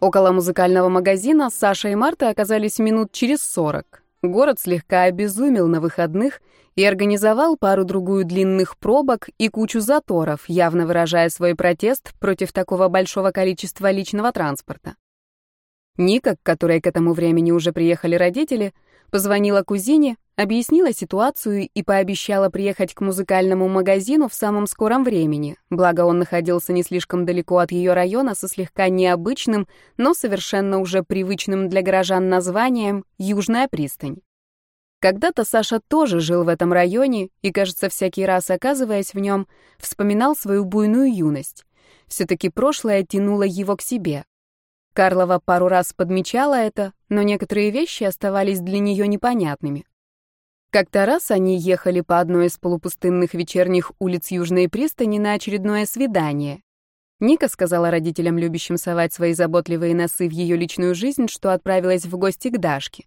Около музыкального магазина Саша и Марта оказались минут через сорок. Город слегка обезумел на выходных и организовал пару-другую длинных пробок и кучу заторов, явно выражая свой протест против такого большого количества личного транспорта. Ника, к которой к этому времени уже приехали родители, позвонила кузине, объяснила ситуацию и пообещала приехать к музыкальному магазину в самом скором времени, благо он находился не слишком далеко от ее района со слегка необычным, но совершенно уже привычным для горожан названием «Южная пристань». Когда-то Саша тоже жил в этом районе и, кажется, всякий раз оказываясь в нем, вспоминал свою буйную юность. Все-таки прошлое тянуло его к себе. Карлова пару раз подмечала это, но некоторые вещи оставались для нее непонятными. Как-то раз они ехали по одной из полупустынных вечерних улиц Южной пристани на очередное свидание. Ника сказала родителям, любящим совать свои заботливые носы в ее личную жизнь, что отправилась в гости к Дашке.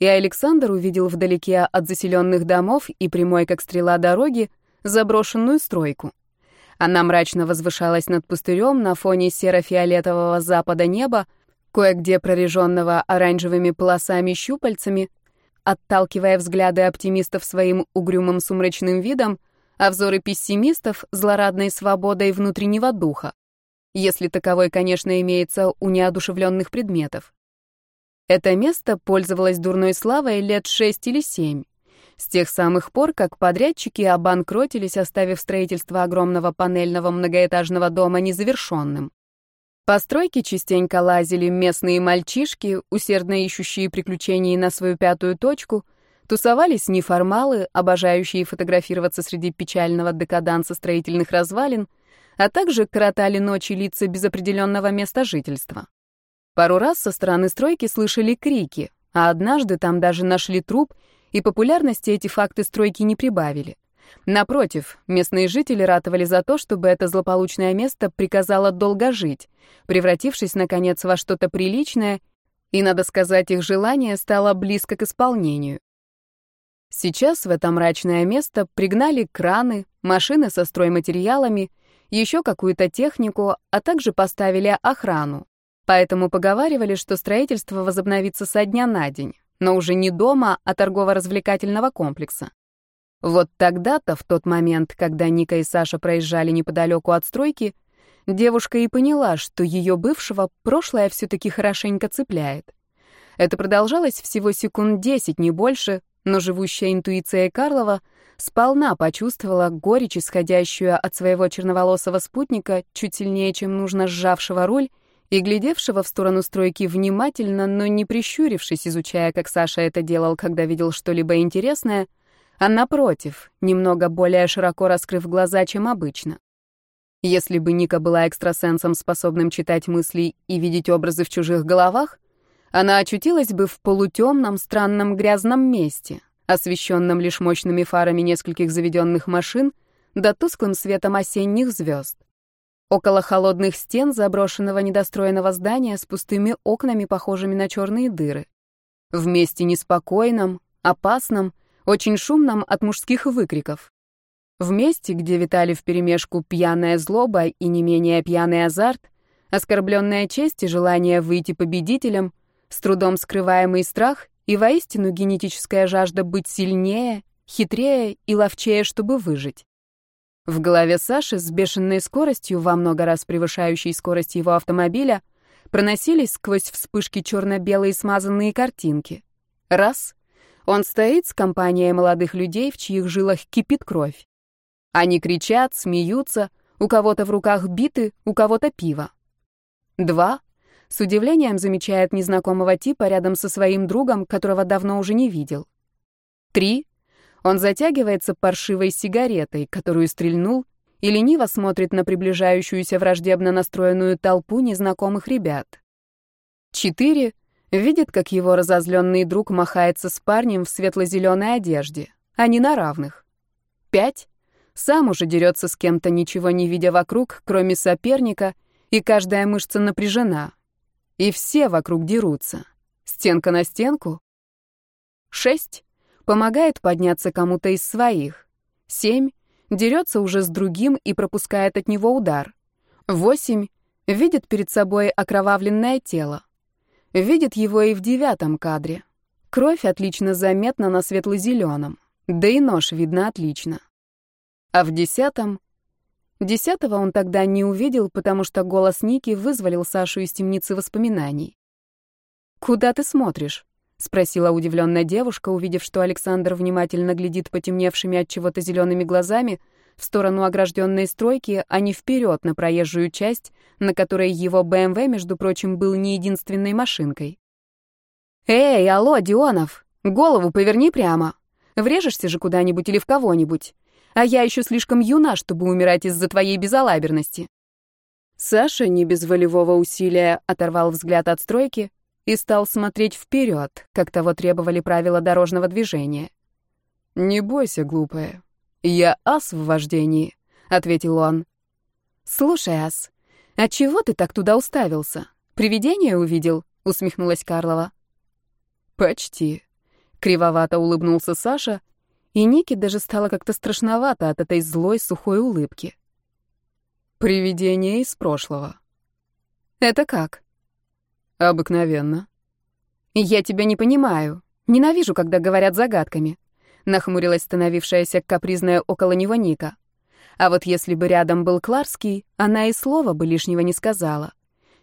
И Александр увидел вдалеке от заселенных домов и прямой, как стрела дороги, заброшенную стройку. Она мрачно возвышалась над пустырем на фоне серо-фиолетового запада неба, кое-где прореженного оранжевыми полосами-щупальцами, отталкивая взгляды оптимистов своим угрюмым сумрачным видом, а взоры пессимистов — злорадной свободой внутреннего духа, если таковой, конечно, имеется у неодушевленных предметов. Это место пользовалось дурной славой лет шесть или семь. С тех самых пор, как подрядчики обанкротились, оставив строительство огромного панельного многоэтажного дома незавершенным. Постройки частенько лазили местные мальчишки, усердно ищущие приключений на свою пятую точку, тусовались неформалы, обожающие фотографироваться среди печального декаданса строительных развалин, а также коротали ночи лица без определенного места жительства. Пару раз со стороны стройки слышали крики, а однажды там даже нашли труп — и популярности эти факты стройки не прибавили. Напротив, местные жители ратовали за то, чтобы это злополучное место приказало долго жить, превратившись, наконец, во что-то приличное, и, надо сказать, их желание стало близко к исполнению. Сейчас в это мрачное место пригнали краны, машины со стройматериалами, еще какую-то технику, а также поставили охрану. Поэтому поговаривали, что строительство возобновится со дня на день но уже не дома, а торгово-развлекательного комплекса. Вот тогда-то, в тот момент, когда Ника и Саша проезжали неподалеку от стройки, девушка и поняла, что ее бывшего прошлое все-таки хорошенько цепляет. Это продолжалось всего секунд десять, не больше, но живущая интуиция Карлова сполна почувствовала горечь, исходящую от своего черноволосого спутника, чуть сильнее, чем нужно сжавшего руль, и глядевшего в сторону стройки внимательно, но не прищурившись, изучая, как Саша это делал, когда видел что-либо интересное, а напротив, немного более широко раскрыв глаза, чем обычно. Если бы Ника была экстрасенсом, способным читать мысли и видеть образы в чужих головах, она очутилась бы в полутемном, странном, грязном месте, освещенном лишь мощными фарами нескольких заведенных машин да тусклым светом осенних звезд. Около холодных стен заброшенного недостроенного здания с пустыми окнами, похожими на черные дыры. В месте неспокойном, опасном, очень шумном от мужских выкриков. В месте, где витали вперемешку пьяная злоба и не менее пьяный азарт, оскорбленная честь и желание выйти победителем, с трудом скрываемый страх и воистину генетическая жажда быть сильнее, хитрее и ловчее, чтобы выжить. В голове Саши с бешеной скоростью, во много раз превышающей скорость его автомобиля, проносились сквозь вспышки черно-белые смазанные картинки. Раз — он стоит с компанией молодых людей, в чьих жилах кипит кровь. Они кричат, смеются, у кого-то в руках биты, у кого-то пиво. Два — с удивлением замечает незнакомого типа рядом со своим другом, которого давно уже не видел. Три — он затягивается паршивой сигаретой, которую стрельнул, и лениво смотрит на приближающуюся враждебно настроенную толпу незнакомых ребят. Четыре. Видит, как его разозленный друг махается с парнем в светло-зеленой одежде, не на равных. Пять. Сам уже дерется с кем-то, ничего не видя вокруг, кроме соперника, и каждая мышца напряжена. И все вокруг дерутся. Стенка на стенку. Шесть помогает подняться кому-то из своих. Семь дерется уже с другим и пропускает от него удар. Восемь Видит перед собой окровавленное тело. Видит его и в девятом кадре. Кровь отлично заметна на светло-зеленом, да и нож видно отлично. А в десятом... Десятого он тогда не увидел, потому что голос Ники вызволил Сашу из темницы воспоминаний. «Куда ты смотришь?» — спросила удивленная девушка, увидев, что Александр внимательно глядит потемневшими от чего-то зелеными глазами в сторону огражденной стройки, а не вперед на проезжую часть, на которой его БМВ, между прочим, был не единственной машинкой. «Эй, алло, Дионов, голову поверни прямо. Врежешься же куда-нибудь или в кого-нибудь. А я еще слишком юна, чтобы умирать из-за твоей безалаберности». Саша не без волевого усилия оторвал взгляд от стройки и стал смотреть вперед, как того требовали правила дорожного движения. «Не бойся, глупая. Я ас в вождении», — ответил он. «Слушай, ас, а чего ты так туда уставился? Привидение увидел?» — усмехнулась Карлова. «Почти», — кривовато улыбнулся Саша, и Нике даже стало как-то страшновато от этой злой, сухой улыбки. «Привидение из прошлого». «Это как?» Обыкновенно. Я тебя не понимаю. Ненавижу, когда говорят загадками. Нахмурилась становившаяся капризная около него Ника. А вот если бы рядом был Кларский, она и слова бы лишнего не сказала.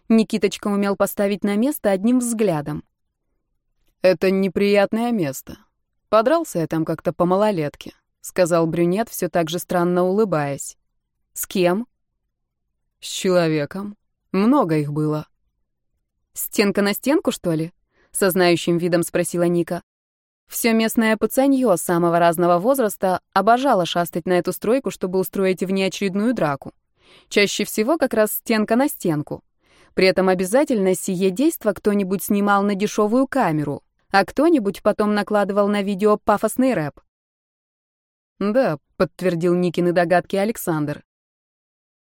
Никиточка умел поставить на место одним взглядом. «Это неприятное место. Подрался я там как-то по малолетке», — сказал брюнет, все так же странно улыбаясь. «С кем?» «С человеком. Много их было. «Стенка на стенку, что ли?» — со знающим видом спросила Ника. Все местное пацанье самого разного возраста обожало шастать на эту стройку, чтобы устроить внеочередную драку. Чаще всего как раз стенка на стенку. При этом обязательно сие действо кто-нибудь снимал на дешевую камеру, а кто-нибудь потом накладывал на видео пафосный рэп. «Да», — подтвердил Никины догадки Александр.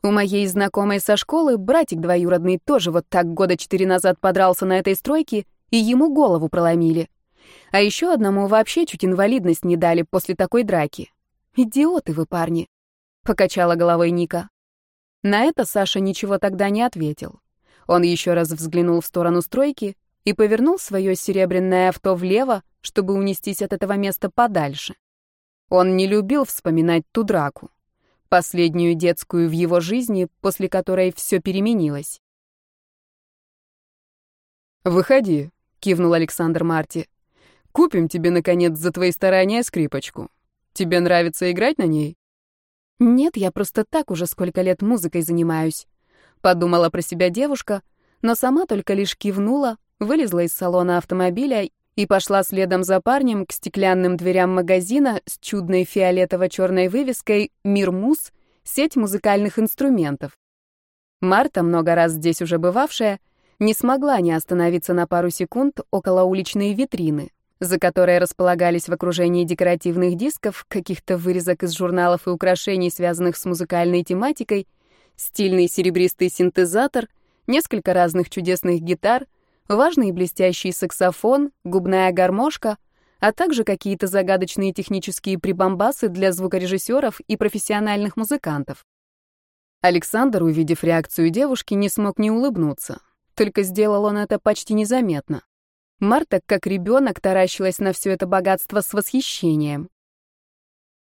У моей знакомой со школы братик двоюродный тоже вот так года четыре назад подрался на этой стройке, и ему голову проломили. А еще одному вообще чуть инвалидность не дали после такой драки. Идиоты вы, парни, покачала головой Ника. На это Саша ничего тогда не ответил. Он еще раз взглянул в сторону стройки и повернул свое серебряное авто влево, чтобы унестись от этого места подальше. Он не любил вспоминать ту драку последнюю детскую в его жизни, после которой все переменилось. «Выходи», — кивнул Александр Марти. «Купим тебе, наконец, за твои старания скрипочку. Тебе нравится играть на ней?» «Нет, я просто так уже сколько лет музыкой занимаюсь», — подумала про себя девушка, но сама только лишь кивнула, вылезла из салона автомобиля и пошла следом за парнем к стеклянным дверям магазина с чудной фиолетово-черной вывеской «Мир Мус. Сеть музыкальных инструментов». Марта, много раз здесь уже бывавшая, не смогла не остановиться на пару секунд около уличной витрины, за которой располагались в окружении декоративных дисков, каких-то вырезок из журналов и украшений, связанных с музыкальной тематикой, стильный серебристый синтезатор, несколько разных чудесных гитар — важный блестящий саксофон, губная гармошка, а также какие-то загадочные технические прибамбасы для звукорежиссеров и профессиональных музыкантов. Александр, увидев реакцию девушки, не смог не улыбнуться. Только сделал он это почти незаметно. Марта, как ребенок, таращилась на все это богатство с восхищением.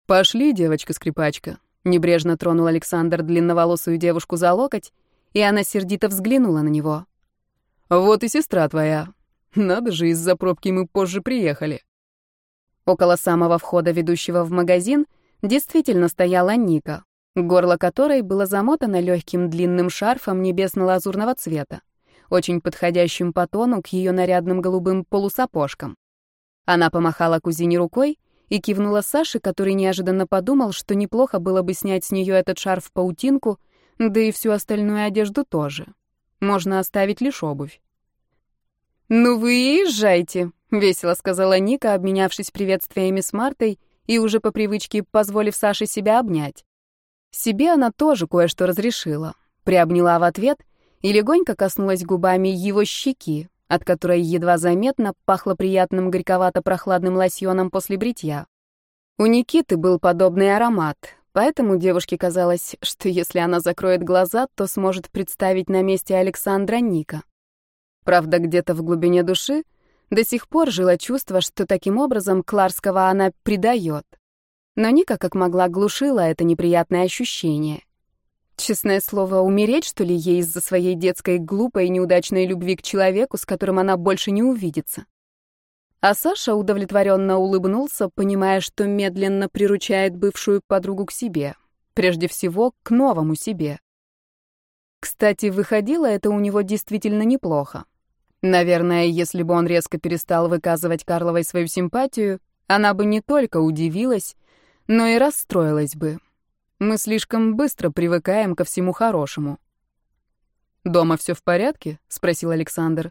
«Пошли, девочка-скрипачка», — небрежно тронул Александр длинноволосую девушку за локоть, и она сердито взглянула на него. Вот и сестра твоя. Надо же, из-за пробки мы позже приехали. Около самого входа, ведущего в магазин, действительно стояла Ника, горло которой было замотано легким длинным шарфом небесно-лазурного цвета, очень подходящим по тону к ее нарядным голубым полусапожкам. Она помахала кузине рукой и кивнула Саше, который неожиданно подумал, что неплохо было бы снять с нее этот шарф в паутинку, да и всю остальную одежду тоже. Можно оставить лишь обувь. «Ну вы езжайте», — весело сказала Ника, обменявшись приветствиями с Мартой и уже по привычке позволив Саше себя обнять. Себе она тоже кое-что разрешила. Приобняла в ответ и легонько коснулась губами его щеки, от которой едва заметно пахло приятным горьковато-прохладным лосьоном после бритья. У Никиты был подобный аромат, Поэтому девушке казалось, что если она закроет глаза, то сможет представить на месте Александра Ника. Правда, где-то в глубине души до сих пор жило чувство, что таким образом Кларского она предает. Но Ника как могла глушила это неприятное ощущение. Честное слово, умереть, что ли, ей из-за своей детской глупой и неудачной любви к человеку, с которым она больше не увидится. А Саша удовлетворенно улыбнулся, понимая, что медленно приручает бывшую подругу к себе. Прежде всего, к новому себе. Кстати, выходило это у него действительно неплохо. Наверное, если бы он резко перестал выказывать Карловой свою симпатию, она бы не только удивилась, но и расстроилась бы. Мы слишком быстро привыкаем ко всему хорошему. «Дома все в порядке?» — спросил Александр.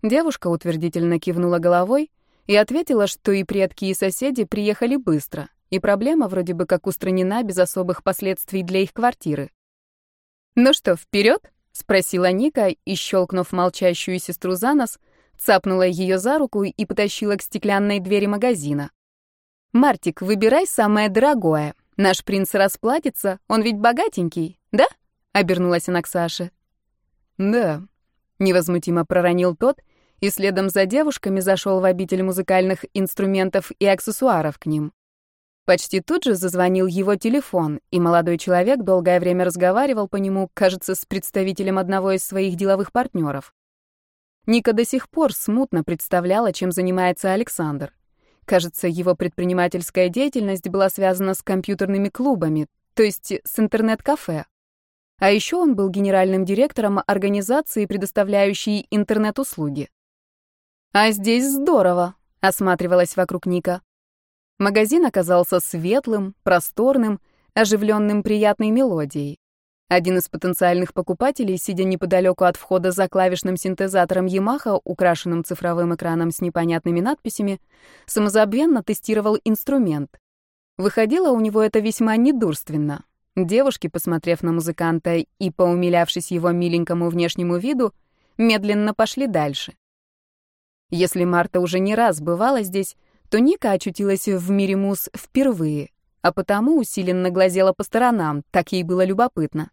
Девушка утвердительно кивнула головой, и ответила, что и предки, и соседи приехали быстро, и проблема вроде бы как устранена без особых последствий для их квартиры. «Ну что, вперед? спросила Ника и, щелкнув молчащую сестру за нос, цапнула ее за руку и потащила к стеклянной двери магазина. «Мартик, выбирай самое дорогое. Наш принц расплатится, он ведь богатенький, да?» — обернулась она к Саше. «Да», — невозмутимо проронил тот и следом за девушками зашел в обитель музыкальных инструментов и аксессуаров к ним. Почти тут же зазвонил его телефон, и молодой человек долгое время разговаривал по нему, кажется, с представителем одного из своих деловых партнеров. Ника до сих пор смутно представляла, чем занимается Александр. Кажется, его предпринимательская деятельность была связана с компьютерными клубами, то есть с интернет-кафе. А еще он был генеральным директором организации, предоставляющей интернет-услуги. «А здесь здорово», — осматривалась вокруг Ника. Магазин оказался светлым, просторным, оживленным приятной мелодией. Один из потенциальных покупателей, сидя неподалеку от входа за клавишным синтезатором Yamaha, украшенным цифровым экраном с непонятными надписями, самозабвенно тестировал инструмент. Выходило у него это весьма недурственно. Девушки, посмотрев на музыканта и поумилявшись его миленькому внешнему виду, медленно пошли дальше. Если Марта уже не раз бывала здесь, то Ника очутилась в мире мус впервые, а потому усиленно глазела по сторонам, так ей было любопытно.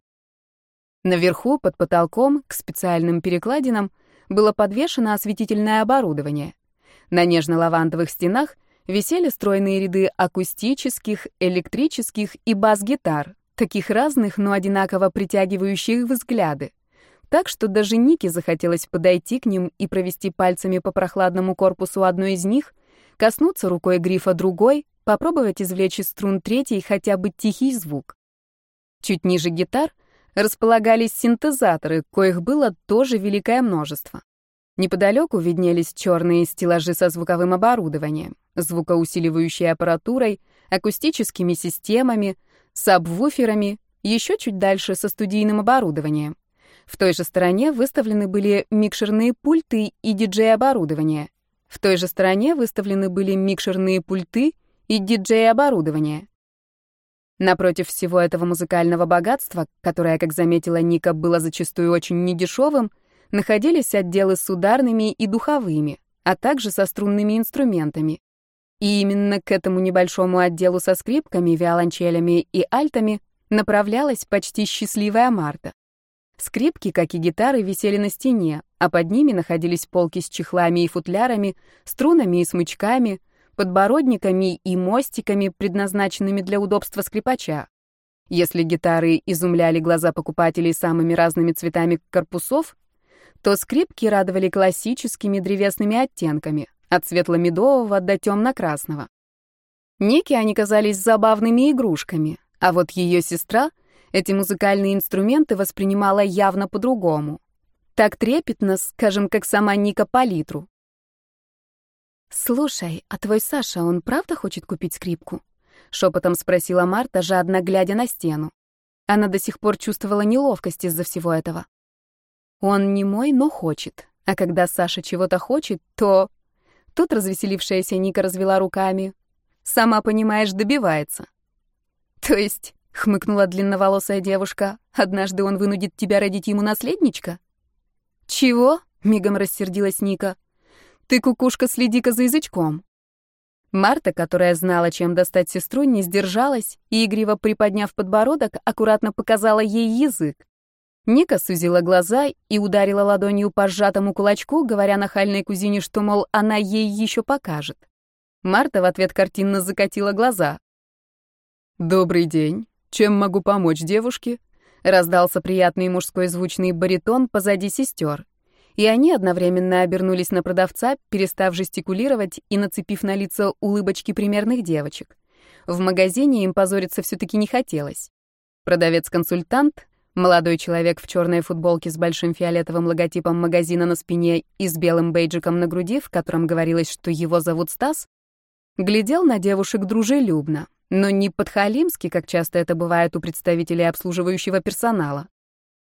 Наверху, под потолком, к специальным перекладинам, было подвешено осветительное оборудование. На нежно-лавандовых стенах висели стройные ряды акустических, электрических и бас-гитар, таких разных, но одинаково притягивающих взгляды так что даже Нике захотелось подойти к ним и провести пальцами по прохладному корпусу одной из них, коснуться рукой грифа другой, попробовать извлечь из струн третий хотя бы тихий звук. Чуть ниже гитар располагались синтезаторы, коих было тоже великое множество. Неподалеку виднелись черные стеллажи со звуковым оборудованием, звукоусиливающей аппаратурой, акустическими системами, сабвуферами, еще чуть дальше со студийным оборудованием. В той же стороне выставлены были микшерные пульты и диджей-оборудование. В той же стороне выставлены были микшерные пульты и диджей-оборудование. Напротив всего этого музыкального богатства, которое, как заметила Ника, было зачастую очень недешевым, находились отделы с ударными и духовыми, а также со струнными инструментами. И именно к этому небольшому отделу со скрипками, виолончелями и альтами направлялась почти счастливая Марта. Скрипки, как и гитары, висели на стене, а под ними находились полки с чехлами и футлярами, струнами и смычками, подбородниками и мостиками, предназначенными для удобства скрипача. Если гитары изумляли глаза покупателей самыми разными цветами корпусов, то скрипки радовали классическими древесными оттенками, от светло-медового до темно-красного. Нике они казались забавными игрушками, а вот ее сестра — эти музыкальные инструменты воспринимала явно по-другому. Так трепетно, скажем, как сама Ника Палитру. «Слушай, а твой Саша, он правда хочет купить скрипку?» — шепотом спросила Марта, жадно глядя на стену. Она до сих пор чувствовала неловкость из-за всего этого. «Он не мой, но хочет. А когда Саша чего-то хочет, то...» Тут развеселившаяся Ника развела руками. «Сама понимаешь, добивается». «То есть хмыкнула длинноволосая девушка. Однажды он вынудит тебя родить ему наследничка? Чего? мигом рассердилась Ника. Ты, кукушка, следи-ка за язычком. Марта, которая знала, чем достать сестру, не сдержалась и, игриво приподняв подбородок, аккуратно показала ей язык. Ника сузила глаза и ударила ладонью по сжатому кулачку, говоря нахальной кузине, что, мол, она ей еще покажет. Марта в ответ картинно закатила глаза. «Добрый день. Чем могу помочь девушке?» Раздался приятный мужской звучный баритон позади сестер и они одновременно обернулись на продавца, перестав жестикулировать и нацепив на лицо улыбочки примерных девочек. В магазине им позориться все-таки не хотелось. Продавец-консультант, молодой человек в черной футболке с большим фиолетовым логотипом магазина на спине и с белым бейджиком на груди, в котором говорилось, что его зовут Стас, глядел на девушек дружелюбно, но не подхалимски, как часто это бывает у представителей обслуживающего персонала.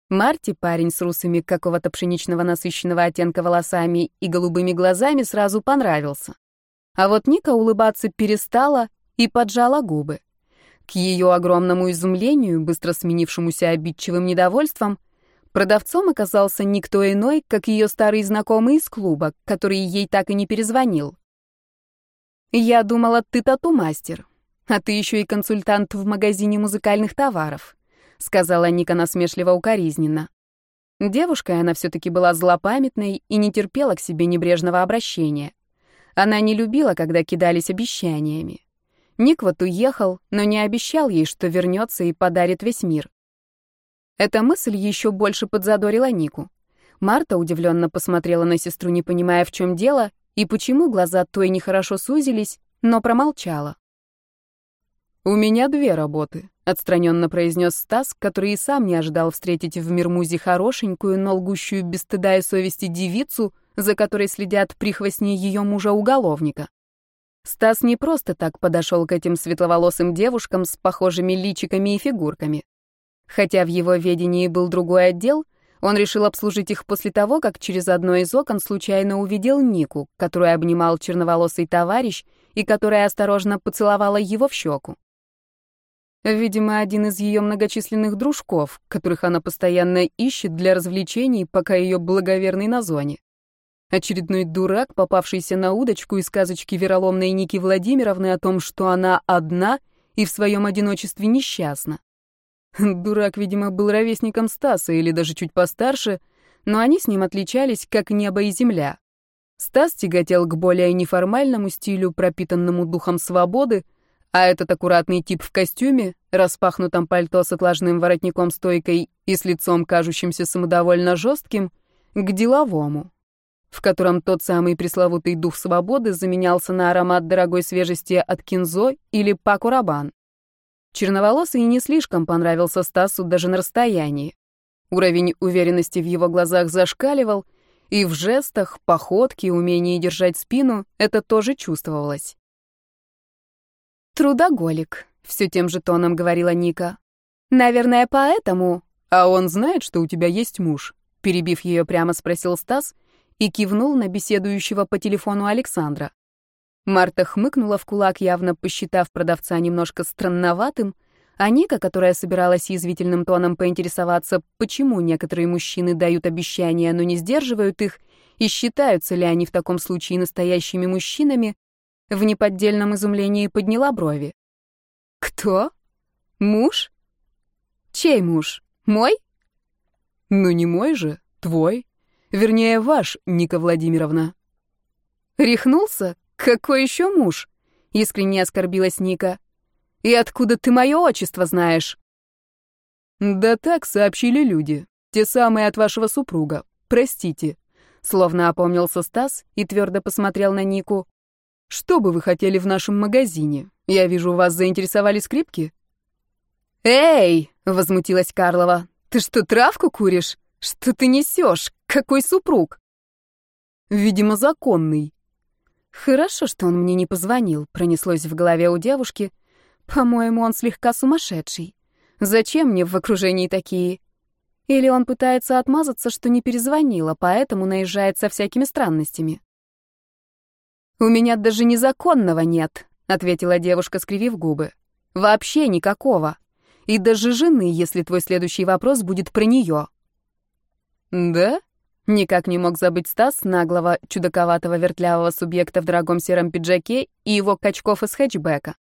Марти, парень с русыми какого-то пшеничного насыщенного оттенка волосами и голубыми глазами, сразу понравился. А вот Ника улыбаться перестала и поджала губы. К ее огромному изумлению, быстро сменившемуся обидчивым недовольством, продавцом оказался никто иной, как ее старый знакомый из клуба, который ей так и не перезвонил. «Я думала, ты тату-мастер, а ты еще и консультант в магазине музыкальных товаров», сказала Ника насмешливо укоризненно. Девушка она все-таки была злопамятной и не терпела к себе небрежного обращения. Она не любила, когда кидались обещаниями. Ник вот уехал, но не обещал ей, что вернется и подарит весь мир. Эта мысль еще больше подзадорила Нику. Марта удивленно посмотрела на сестру, не понимая, в чем дело, и почему глаза той нехорошо сузились, но промолчала. «У меня две работы», — отстраненно произнес Стас, который и сам не ожидал встретить в Мирмузе хорошенькую, но лгущую без стыда и совести девицу, за которой следят прихвостни ее мужа-уголовника. Стас не просто так подошел к этим светловолосым девушкам с похожими личиками и фигурками. Хотя в его ведении был другой отдел, он решил обслужить их после того, как через одно из окон случайно увидел Нику, которую обнимал черноволосый товарищ и которая осторожно поцеловала его в щеку. Видимо, один из ее многочисленных дружков, которых она постоянно ищет для развлечений, пока ее благоверный на зоне. Очередной дурак, попавшийся на удочку из сказочки вероломной Ники Владимировны о том, что она одна и в своем одиночестве несчастна. Дурак, видимо, был ровесником Стаса или даже чуть постарше, но они с ним отличались, как небо и земля. Стас тяготел к более неформальному стилю, пропитанному духом свободы, а этот аккуратный тип в костюме, распахнутом пальто с отложным воротником-стойкой и с лицом, кажущимся самодовольно жестким, к деловому, в котором тот самый пресловутый дух свободы заменялся на аромат дорогой свежести от кинзо или паку рабан. Черноволосый не слишком понравился Стасу даже на расстоянии. Уровень уверенности в его глазах зашкаливал, и в жестах, походке, умении держать спину это тоже чувствовалось. «Трудоголик», — все тем же тоном говорила Ника. «Наверное, поэтому...» «А он знает, что у тебя есть муж?» Перебив ее прямо, спросил Стас и кивнул на беседующего по телефону Александра. Марта хмыкнула в кулак, явно посчитав продавца немножко странноватым, а Ника, которая собиралась язвительным тоном поинтересоваться, почему некоторые мужчины дают обещания, но не сдерживают их, и считаются ли они в таком случае настоящими мужчинами, в неподдельном изумлении подняла брови. «Кто? Муж? Чей муж? Мой?» «Ну не мой же, твой. Вернее, ваш, Ника Владимировна». «Рехнулся? Какой еще муж?» — искренне оскорбилась Ника. «И откуда ты мое отчество знаешь?» «Да так сообщили люди. Те самые от вашего супруга. Простите». Словно опомнился Стас и твердо посмотрел на Нику. Что бы вы хотели в нашем магазине? Я вижу, вас заинтересовали скрипки. Эй, возмутилась Карлова. Ты что, травку куришь? Что ты несешь? Какой супруг? Видимо, законный. Хорошо, что он мне не позвонил, пронеслось в голове у девушки. По-моему, он слегка сумасшедший. Зачем мне в окружении такие? Или он пытается отмазаться, что не перезвонила, поэтому наезжает со всякими странностями. «У меня даже незаконного нет», — ответила девушка, скривив губы. «Вообще никакого. И даже жены, если твой следующий вопрос будет про нее». «Да?» — Никак не мог забыть Стас, наглого, чудаковатого, вертлявого субъекта в дорогом сером пиджаке и его качков из хэтчбека.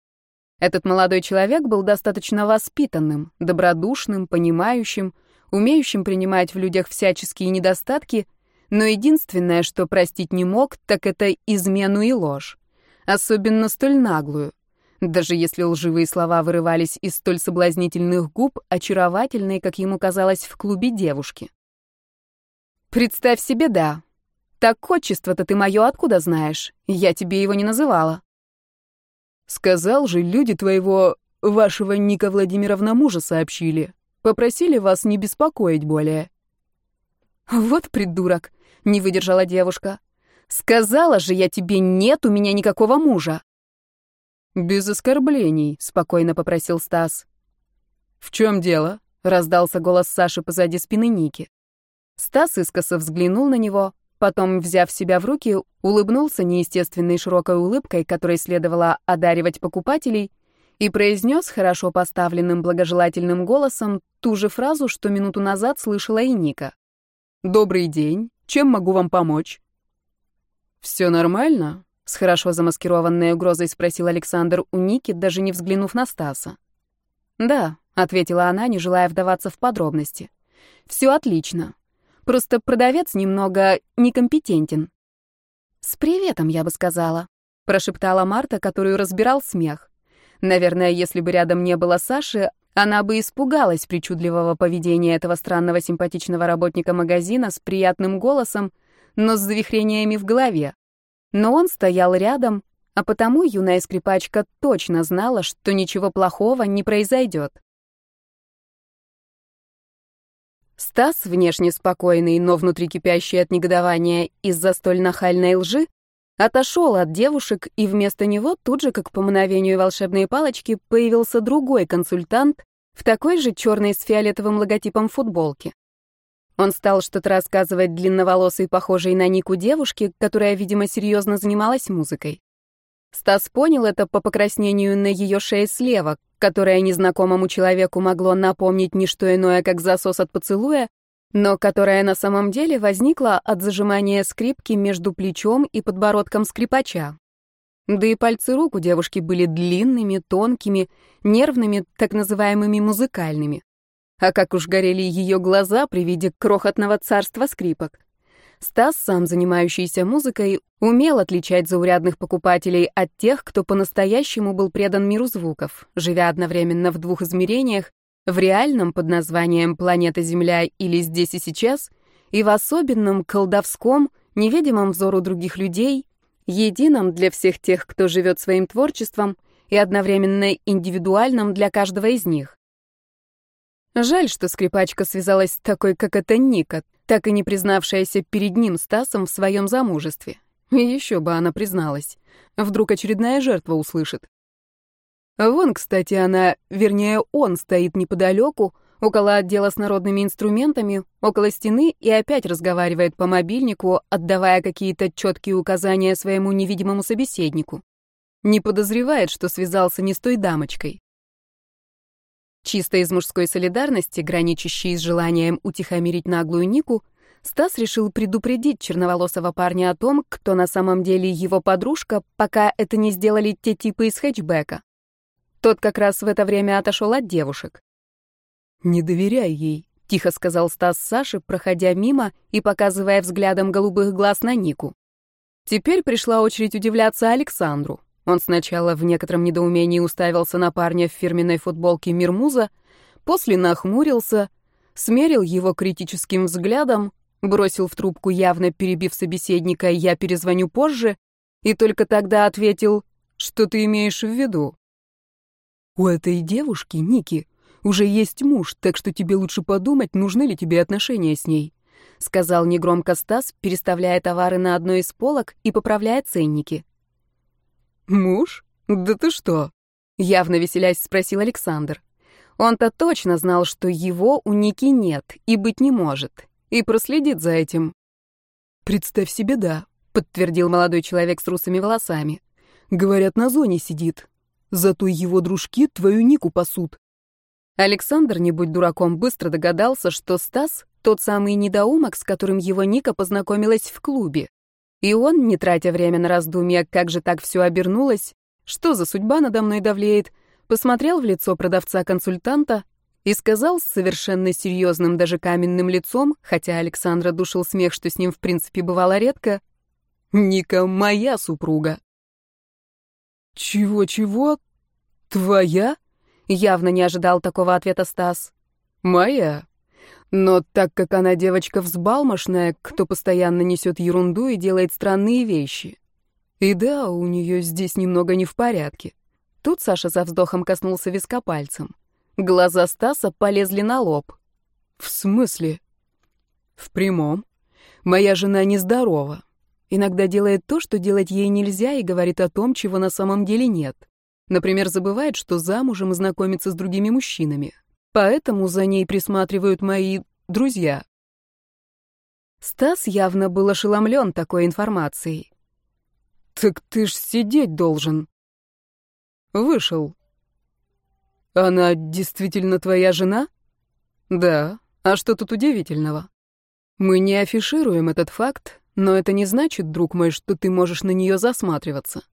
Этот молодой человек был достаточно воспитанным, добродушным, понимающим, умеющим принимать в людях всяческие недостатки, но единственное, что простить не мог, так это измену и ложь. Особенно столь наглую. Даже если лживые слова вырывались из столь соблазнительных губ, очаровательной, как ему казалось, в клубе девушки. «Представь себе, да. Так отчество-то ты мое откуда знаешь? Я тебе его не называла». «Сказал же, люди твоего, вашего Ника Владимировна мужа сообщили. Попросили вас не беспокоить более». «Вот придурок», — не выдержала девушка. «Сказала же я тебе, нет у меня никакого мужа». «Без оскорблений», — спокойно попросил Стас. «В чем дело?» — раздался голос Саши позади спины Ники. Стас искоса взглянул на него, потом, взяв себя в руки, улыбнулся неестественной широкой улыбкой, которой следовало одаривать покупателей, и произнес хорошо поставленным благожелательным голосом ту же фразу, что минуту назад слышала и Ника. «Добрый день. Чем могу вам помочь?» «Все нормально?» — с хорошо замаскированной угрозой спросил Александр у Ники, даже не взглянув на Стаса. «Да», — ответила она, не желая вдаваться в подробности. «Все отлично. Просто продавец немного некомпетентен». «С приветом, я бы сказала», — прошептала Марта, которую разбирал смех. Наверное, если бы рядом не было Саши, она бы испугалась причудливого поведения этого странного симпатичного работника магазина с приятным голосом, но с завихрениями в голове. Но он стоял рядом, а потому юная скрипачка точно знала, что ничего плохого не произойдет. Стас, внешне спокойный, но внутри кипящий от негодования из-за столь нахальной лжи, отошел от девушек, и вместо него тут же, как по мановению волшебной палочки, появился другой консультант в такой же черной с фиолетовым логотипом футболке. Он стал что-то рассказывать длинноволосой, похожей на Нику девушке, которая, видимо, серьезно занималась музыкой. Стас понял это по покраснению на ее шее слева, которое незнакомому человеку могло напомнить не что иное, как засос от поцелуя, но которое на самом деле возникло от зажимания скрипки между плечом и подбородком скрипача. Да и пальцы рук у девушки были длинными, тонкими, нервными, так называемыми музыкальными. А как уж горели ее глаза при виде крохотного царства скрипок. Стас, сам занимающийся музыкой, умел отличать заурядных покупателей от тех, кто по-настоящему был предан миру звуков, живя одновременно в двух измерениях, в реальном под названием «Планета Земля» или «Здесь и сейчас», и в особенном, колдовском, невидимом взору других людей, едином для всех тех, кто живет своим творчеством, и одновременно индивидуальном для каждого из них. Жаль, что скрипачка связалась с такой, как эта Ника, так и не признавшаяся перед ним Стасом в своем замужестве. Еще бы она призналась. Вдруг очередная жертва услышит. Вон, кстати, она, вернее, он стоит неподалеку, около отдела с народными инструментами, около стены и опять разговаривает по мобильнику, отдавая какие-то четкие указания своему невидимому собеседнику. Не подозревает, что связался не с той дамочкой. Чисто из мужской солидарности, граничащей с желанием утихомирить наглую Нику, Стас решил предупредить черноволосого парня о том, кто на самом деле его подружка, пока это не сделали те типы из хэтчбека. Тот как раз в это время отошел от девушек. «Не доверяй ей», — тихо сказал Стас Саше, проходя мимо и показывая взглядом голубых глаз на Нику. Теперь пришла очередь удивляться Александру. Он сначала в некотором недоумении уставился на парня в фирменной футболке Мирмуза, после нахмурился, смерил его критическим взглядом, бросил в трубку, явно перебив собеседника «я перезвоню позже», и только тогда ответил «что ты имеешь в виду?» «У этой девушки, Ники, уже есть муж, так что тебе лучше подумать, нужны ли тебе отношения с ней», сказал негромко Стас, переставляя товары на одной из полок и поправляя ценники. «Муж? Да ты что?» Явно веселясь спросил Александр. Он-то точно знал, что его у Ники нет и быть не может, и проследит за этим. «Представь себе, да», — подтвердил молодой человек с русыми волосами. «Говорят, на зоне сидит. Зато его дружки твою Нику пасут». Александр, не будь дураком, быстро догадался, что Стас тот самый недоумок, с которым его Ника познакомилась в клубе. И он, не тратя время на раздумья, как же так все обернулось, что за судьба надо мной давлеет, посмотрел в лицо продавца-консультанта и сказал с совершенно серьезным, даже каменным лицом, хотя Александра душил смех, что с ним в принципе бывало редко, «Ника моя супруга». «Чего-чего? Твоя?» Явно не ожидал такого ответа Стас. «Моя. Но так как она девочка взбалмошная, кто постоянно несет ерунду и делает странные вещи. И да, у нее здесь немного не в порядке». Тут Саша за вздохом коснулся виска пальцем. Глаза Стаса полезли на лоб. «В смысле?» «В прямом. Моя жена нездорова. Иногда делает то, что делать ей нельзя, и говорит о том, чего на самом деле нет. Например, забывает, что замужем и знакомится с другими мужчинами. Поэтому за ней присматривают мои друзья. Стас явно был ошеломлен такой информацией. «Так ты ж сидеть должен». «Вышел». «Она действительно твоя жена?» «Да. А что тут удивительного?» «Мы не афишируем этот факт, но это не значит, друг мой, что ты можешь на нее засматриваться».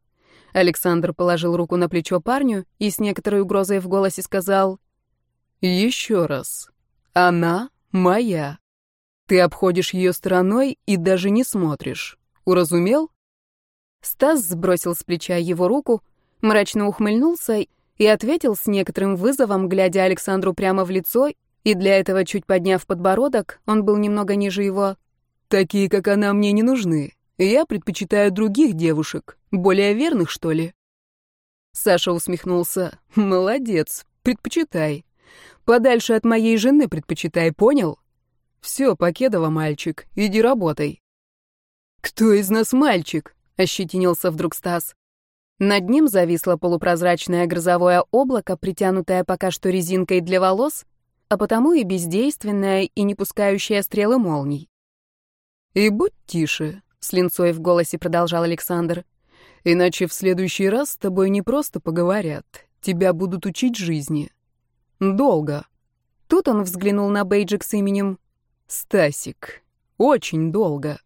Александр положил руку на плечо парню и с некоторой угрозой в голосе сказал «Еще раз. Она моя. Ты обходишь ее стороной и даже не смотришь. Уразумел?» Стас сбросил с плеча его руку, мрачно ухмыльнулся и ответил с некоторым вызовом, глядя Александру прямо в лицо, и для этого, чуть подняв подбородок, он был немного ниже его. «Такие, как она, мне не нужны. Я предпочитаю других девушек, более верных, что ли. Саша усмехнулся. Молодец, предпочитай. Подальше от моей жены предпочитай, понял? Все, Покедова, мальчик, иди работай. Кто из нас мальчик? Ощетинился вдруг Стас. Над ним зависло полупрозрачное грозовое облако, притянутое пока что резинкой для волос, а потому и бездейственное, и не пускающее стрелы молний. «И будь тише», с линцой в голосе продолжал Александр. Иначе в следующий раз с тобой не просто поговорят, тебя будут учить жизни. Долго. Тут он взглянул на бейджик с именем Стасик. Очень долго.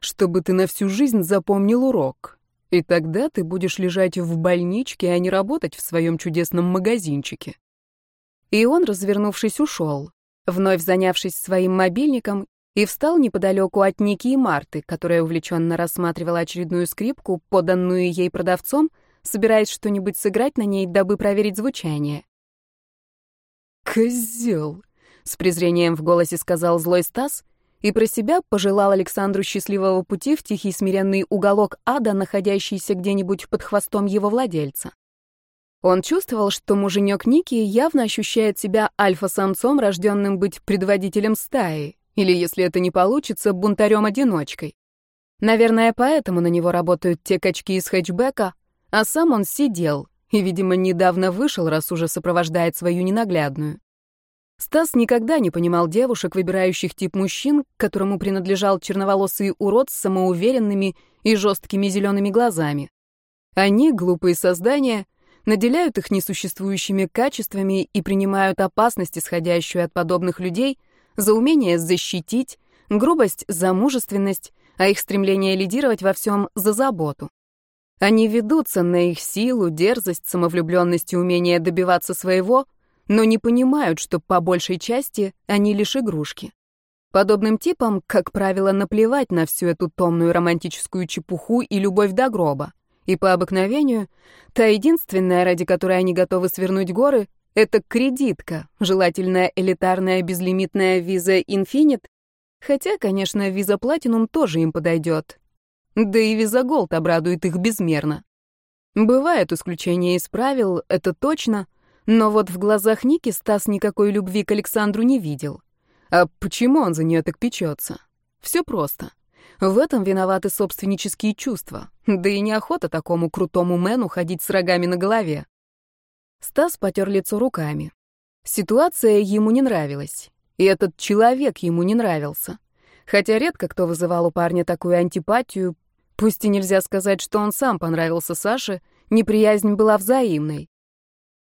Чтобы ты на всю жизнь запомнил урок. И тогда ты будешь лежать в больничке, а не работать в своем чудесном магазинчике. И он, развернувшись, ушел, вновь занявшись своим мобильником и встал неподалеку от Ники и Марты, которая увлеченно рассматривала очередную скрипку, поданную ей продавцом, собираясь что-нибудь сыграть на ней, дабы проверить звучание. «Козел!» — с презрением в голосе сказал злой Стас и про себя пожелал Александру счастливого пути в тихий смиренный уголок ада, находящийся где-нибудь под хвостом его владельца. Он чувствовал, что муженек Ники явно ощущает себя альфа-самцом, рожденным быть предводителем стаи, или, если это не получится, бунтарем-одиночкой. Наверное, поэтому на него работают те качки из хэтчбека, а сам он сидел и, видимо, недавно вышел, раз уже сопровождает свою ненаглядную. Стас никогда не понимал девушек, выбирающих тип мужчин, которому принадлежал черноволосый урод с самоуверенными и жесткими зелеными глазами. Они, глупые создания, наделяют их несуществующими качествами и принимают опасность, исходящую от подобных людей, за умение защитить, грубость за мужественность, а их стремление лидировать во всем за заботу. Они ведутся на их силу, дерзость, самовлюбленность и умение добиваться своего, но не понимают, что по большей части они лишь игрушки. Подобным типам, как правило, наплевать на всю эту томную романтическую чепуху и любовь до гроба. И по обыкновению, та единственная, ради которой они готовы свернуть горы, это кредитка, желательно элитарная безлимитная виза Infinite, хотя, конечно, виза Platinum тоже им подойдет. Да и виза Gold обрадует их безмерно. Бывают исключения из правил, это точно, но вот в глазах Ники Стас никакой любви к Александру не видел. А почему он за нее так печется? Все просто. В этом виноваты собственнические чувства, да и неохота такому крутому мену ходить с рогами на голове. Стас потер лицо руками. Ситуация ему не нравилась. И этот человек ему не нравился. Хотя редко кто вызывал у парня такую антипатию, пусть и нельзя сказать, что он сам понравился Саше, неприязнь была взаимной.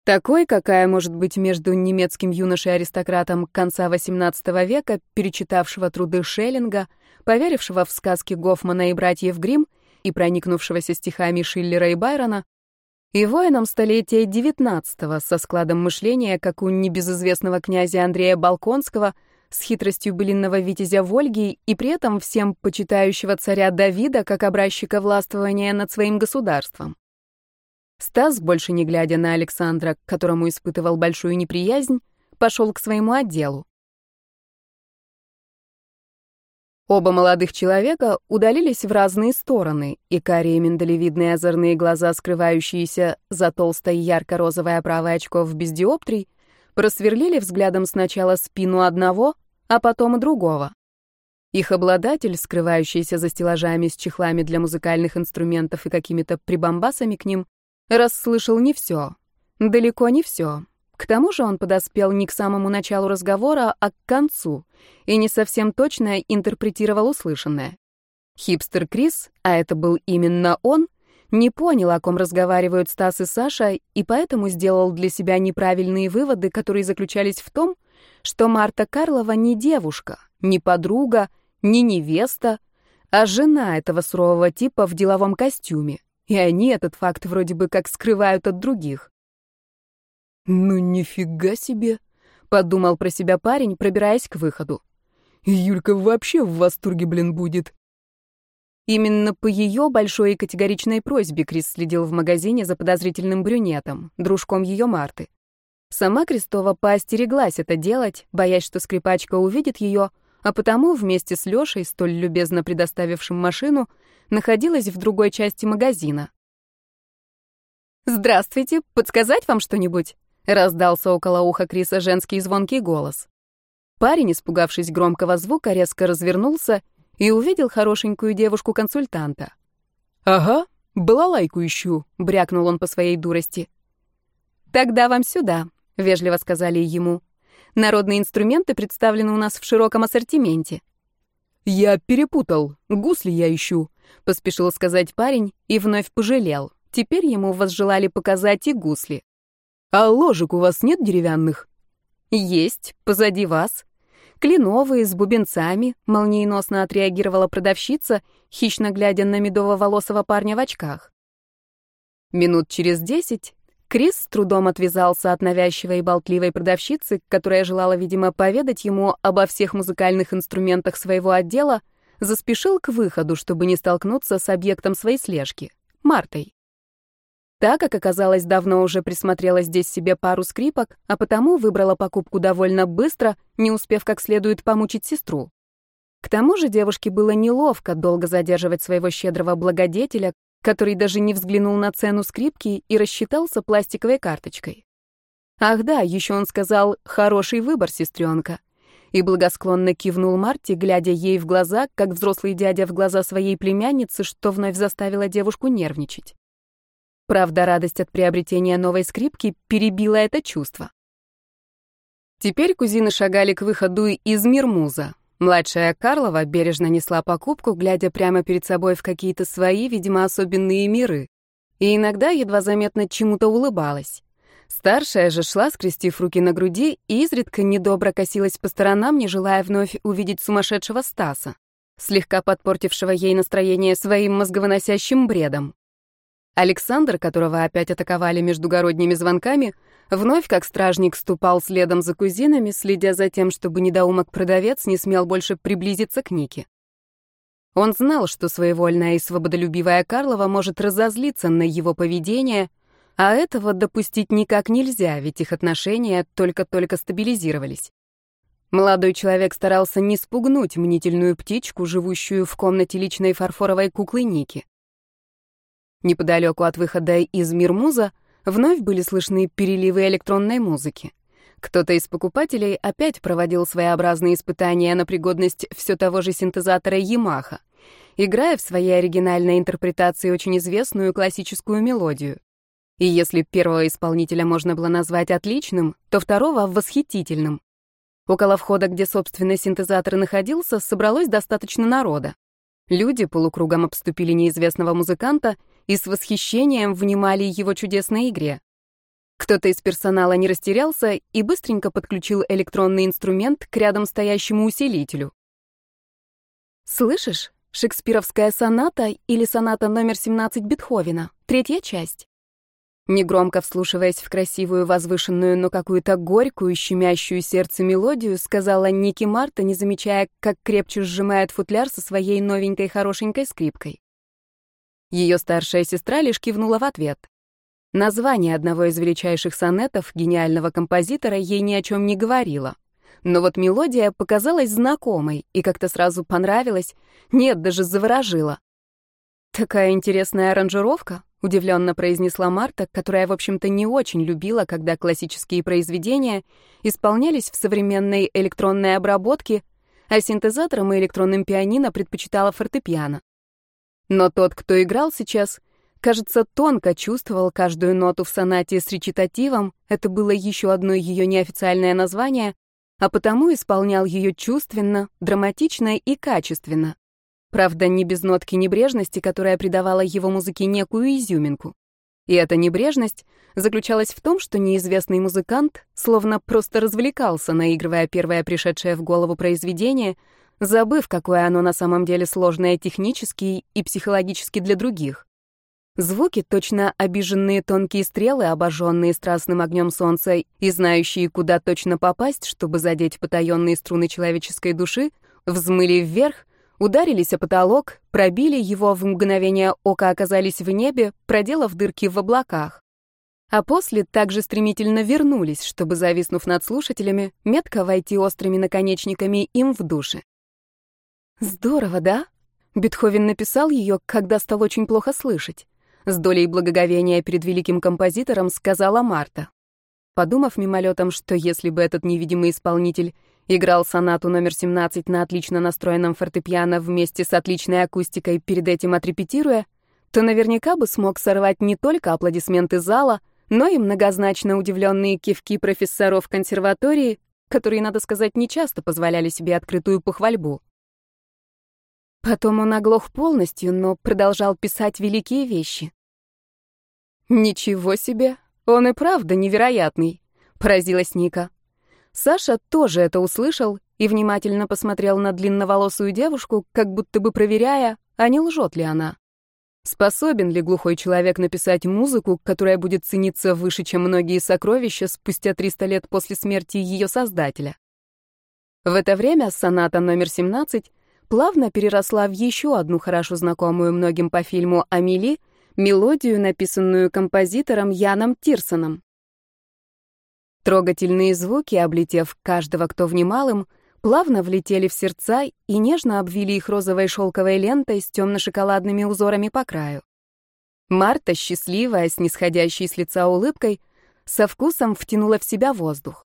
Такой, какая может быть между немецким юношей-аристократом конца XVIII века, перечитавшего труды Шеллинга, поверившего в сказки Гофмана и братьев Гримм и проникнувшегося стихами Шиллера и Байрона, и воином столетия XIX со складом мышления, как у небезызвестного князя Андрея Балконского, с хитростью былинного витязя Вольги и при этом всем почитающего царя Давида как образчика властвования над своим государством. Стас, больше не глядя на Александра, к которому испытывал большую неприязнь, пошел к своему отделу. Оба молодых человека удалились в разные стороны, и карие миндалевидные озорные глаза, скрывающиеся за толстой ярко-розовой оправой очков без диоптрий, просверлили взглядом сначала спину одного, а потом и другого. Их обладатель, скрывающийся за стеллажами с чехлами для музыкальных инструментов и какими-то прибамбасами к ним, расслышал не все. Далеко не все. К тому же он подоспел не к самому началу разговора, а к концу, и не совсем точно интерпретировал услышанное. Хипстер Крис, а это был именно он, не понял, о ком разговаривают Стас и Саша, и поэтому сделал для себя неправильные выводы, которые заключались в том, что Марта Карлова не девушка, не подруга, не невеста, а жена этого сурового типа в деловом костюме, и они этот факт вроде бы как скрывают от других. «Ну нифига себе!» — подумал про себя парень, пробираясь к выходу. «Юлька вообще в восторге, блин, будет!» Именно по ее большой и категоричной просьбе Крис следил в магазине за подозрительным брюнетом, дружком ее Марты. Сама Крестова поостереглась это делать, боясь, что скрипачка увидит ее, а потому вместе с Лешей, столь любезно предоставившим машину, находилась в другой части магазина. «Здравствуйте, подсказать вам что-нибудь?» — раздался около уха Криса женский звонкий голос. Парень, испугавшись громкого звука, резко развернулся и увидел хорошенькую девушку-консультанта. «Ага, балалайку ищу», — брякнул он по своей дурости. «Тогда вам сюда», — вежливо сказали ему. «Народные инструменты представлены у нас в широком ассортименте». «Я перепутал, гусли я ищу», — поспешил сказать парень и вновь пожалел. Теперь ему возжелали показать и гусли. «А ложек у вас нет деревянных?» «Есть, позади вас». «Кленовые, с бубенцами», — молниеносно отреагировала продавщица, хищно глядя на медово-волосого парня в очках. Минут через десять Крис с трудом отвязался от навязчивой и болтливой продавщицы, которая желала, видимо, поведать ему обо всех музыкальных инструментах своего отдела, заспешил к выходу, чтобы не столкнуться с объектом своей слежки — Мартой. Так как оказалось, давно уже присмотрела здесь себе пару скрипок, а потому выбрала покупку довольно быстро, не успев как следует помучить сестру. К тому же девушке было неловко долго задерживать своего щедрого благодетеля, который даже не взглянул на цену скрипки и рассчитался пластиковой карточкой. Ах да, еще он сказал «хороший выбор, сестренка», и благосклонно кивнул Марти, глядя ей в глаза, как взрослый дядя в глаза своей племянницы, что вновь заставило девушку нервничать. Правда, радость от приобретения новой скрипки перебила это чувство. Теперь кузины шагали к выходу из Мирмуза. Младшая Карлова бережно несла покупку, глядя прямо перед собой в какие-то свои, видимо, особенные миры. И иногда едва заметно чему-то улыбалась. Старшая же шла, скрестив руки на груди, и изредка недобро косилась по сторонам, не желая вновь увидеть сумасшедшего Стаса, слегка подпортившего ей настроение своим мозговыносящим бредом. Александр, которого опять атаковали междугородними звонками, вновь как стражник ступал следом за кузинами, следя за тем, чтобы недоумок-продавец не смел больше приблизиться к Нике. Он знал, что своевольная и свободолюбивая Карлова может разозлиться на его поведение, а этого допустить никак нельзя, ведь их отношения только-только стабилизировались. Молодой человек старался не спугнуть мнительную птичку, живущую в комнате личной фарфоровой куклы Ники. Неподалеку от выхода из Мирмуза вновь были слышны переливы электронной музыки. Кто-то из покупателей опять проводил своеобразные испытания на пригодность все того же синтезатора Yamaha, играя в своей оригинальной интерпретации очень известную классическую мелодию. И если первого исполнителя можно было назвать отличным, то второго — восхитительным. Около входа, где, собственно, синтезатор находился, собралось достаточно народа. Люди полукругом обступили неизвестного музыканта и с восхищением внимали его чудесной игре. Кто-то из персонала не растерялся и быстренько подключил электронный инструмент к рядом стоящему усилителю. «Слышишь? Шекспировская соната или соната номер 17 Бетховена, третья часть». Негромко вслушиваясь в красивую, возвышенную, но какую-то горькую, щемящую сердце мелодию, сказала Ники Марта, не замечая, как крепче сжимает футляр со своей новенькой хорошенькой скрипкой. Ее старшая сестра лишь кивнула в ответ. Название одного из величайших сонетов гениального композитора ей ни о чем не говорило. Но вот мелодия показалась знакомой и как-то сразу понравилась, нет, даже заворожила. «Такая интересная аранжировка», — удивленно произнесла Марта, которая, в общем-то, не очень любила, когда классические произведения исполнялись в современной электронной обработке, а синтезатором и электронным пианино предпочитала фортепиано. Но тот, кто играл сейчас — Кажется, тонко чувствовал каждую ноту в сонате с речитативом, это было еще одно ее неофициальное название, а потому исполнял ее чувственно, драматично и качественно. Правда, не без нотки небрежности, которая придавала его музыке некую изюминку. И эта небрежность заключалась в том, что неизвестный музыкант словно просто развлекался, наигрывая первое пришедшее в голову произведение, забыв, какое оно на самом деле сложное технически и психологически для других. Звуки, точно обиженные тонкие стрелы, обожженные страстным огнем солнца и знающие, куда точно попасть, чтобы задеть потаенные струны человеческой души, взмыли вверх, ударились о потолок, пробили его, в мгновение ока оказались в небе, проделав дырки в облаках. А после также стремительно вернулись, чтобы, зависнув над слушателями, метко войти острыми наконечниками им в души. Здорово, да? Бетховен написал ее, когда стал очень плохо слышать с долей благоговения перед великим композитором сказала Марта. Подумав мимолетом, что если бы этот невидимый исполнитель играл сонату номер 17 на отлично настроенном фортепиано вместе с отличной акустикой, перед этим отрепетируя, то наверняка бы смог сорвать не только аплодисменты зала, но и многозначно удивленные кивки профессоров консерватории, которые, надо сказать, нечасто позволяли себе открытую похвальбу. Потом он оглох полностью, но продолжал писать великие вещи. «Ничего себе! Он и правда невероятный!» — поразилась Ника. Саша тоже это услышал и внимательно посмотрел на длинноволосую девушку, как будто бы проверяя, а не лжет ли она. Способен ли глухой человек написать музыку, которая будет цениться выше, чем многие сокровища спустя 300 лет после смерти ее создателя? В это время соната номер 17 плавно переросла в еще одну хорошо знакомую многим по фильму «Амели» мелодию, написанную композитором Яном Тирсоном. Трогательные звуки, облетев каждого, кто внимал им, плавно влетели в сердца и нежно обвили их розовой шелковой лентой с темно-шоколадными узорами по краю. Марта, счастливая, с нисходящей с лица улыбкой, со вкусом втянула в себя воздух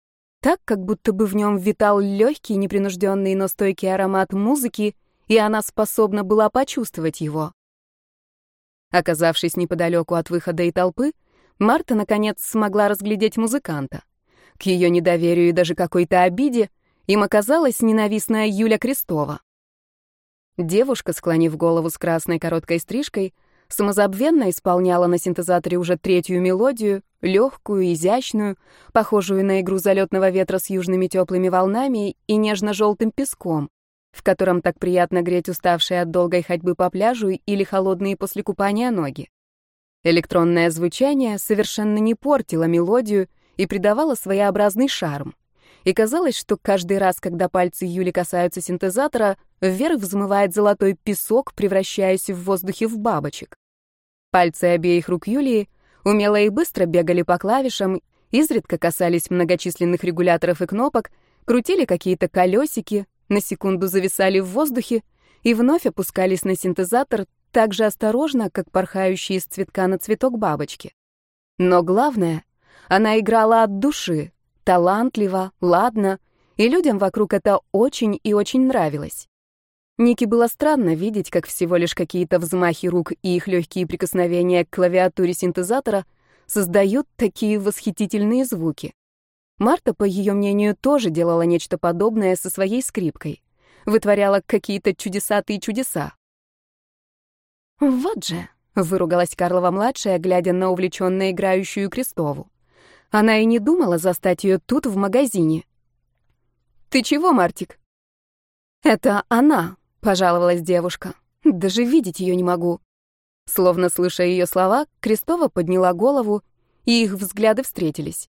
так, как будто бы в нем витал легкий, непринужденный, но стойкий аромат музыки, и она способна была почувствовать его. Оказавшись неподалеку от выхода и толпы, Марта, наконец, смогла разглядеть музыканта. К ее недоверию и даже какой-то обиде им оказалась ненавистная Юля Крестова. Девушка, склонив голову с красной короткой стрижкой, самозабвенно исполняла на синтезаторе уже третью мелодию, легкую, изящную, похожую на игру залетного ветра с южными теплыми волнами и нежно-желтым песком, в котором так приятно греть уставшие от долгой ходьбы по пляжу или холодные после купания ноги. Электронное звучание совершенно не портило мелодию и придавало своеобразный шарм. И казалось, что каждый раз, когда пальцы Юли касаются синтезатора, вверх взмывает золотой песок, превращаясь в воздухе в бабочек. Пальцы обеих рук Юлии умело и быстро бегали по клавишам, изредка касались многочисленных регуляторов и кнопок, крутили какие-то колесики, на секунду зависали в воздухе и вновь опускались на синтезатор так же осторожно, как порхающие из цветка на цветок бабочки. Но главное, она играла от души, талантливо, ладно, и людям вокруг это очень и очень нравилось. Нике было странно видеть, как всего лишь какие-то взмахи рук и их легкие прикосновения к клавиатуре синтезатора создают такие восхитительные звуки. Марта, по ее мнению, тоже делала нечто подобное со своей скрипкой. Вытворяла какие-то чудесатые чудеса. «Вот же!» — выругалась Карлова-младшая, глядя на увлеченно играющую Крестову. Она и не думала застать ее тут, в магазине. «Ты чего, Мартик?» «Это она», — пожаловалась девушка. «Даже видеть ее не могу». Словно слыша ее слова, Крестова подняла голову, и их взгляды встретились.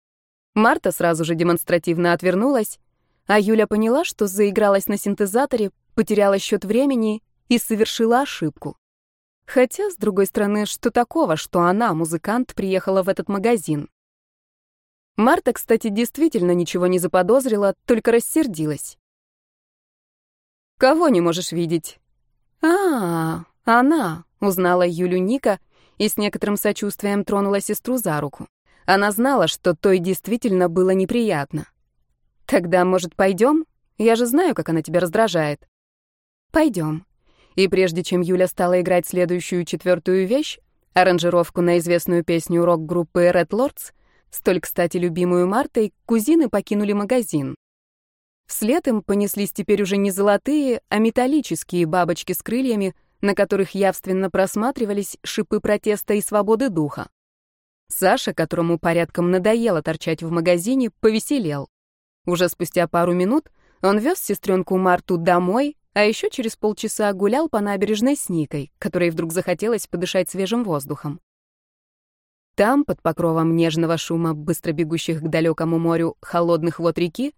Марта сразу же демонстративно отвернулась, а Юля поняла, что заигралась на синтезаторе, потеряла счет времени и совершила ошибку. Хотя, с другой стороны, что такого, что она, музыкант, приехала в этот магазин? Марта, кстати, действительно ничего не заподозрила, только рассердилась. «Кого не можешь видеть?» «А, она», — узнала Юлю Ника и с некоторым сочувствием тронула сестру за руку. Она знала, что той действительно было неприятно. «Тогда, может, пойдем? Я же знаю, как она тебя раздражает». «Пойдем». И прежде чем Юля стала играть следующую четвертую вещь, аранжировку на известную песню рок-группы Red Lords, столь, кстати, любимую Мартой, кузины покинули магазин. Вслед им понеслись теперь уже не золотые, а металлические бабочки с крыльями, на которых явственно просматривались шипы протеста и свободы духа. Саша, которому порядком надоело торчать в магазине, повеселел. Уже спустя пару минут он вез сестренку Марту домой, а еще через полчаса гулял по набережной с Никой, которой вдруг захотелось подышать свежим воздухом. Там, под покровом нежного шума, быстро бегущих к далекому морю холодных вод реки,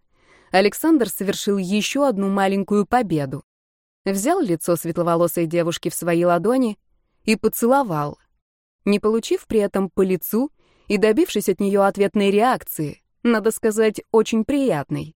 Александр совершил еще одну маленькую победу взял лицо светловолосой девушки в свои ладони и поцеловал, не получив при этом по лицу и добившись от нее ответной реакции, надо сказать, очень приятной.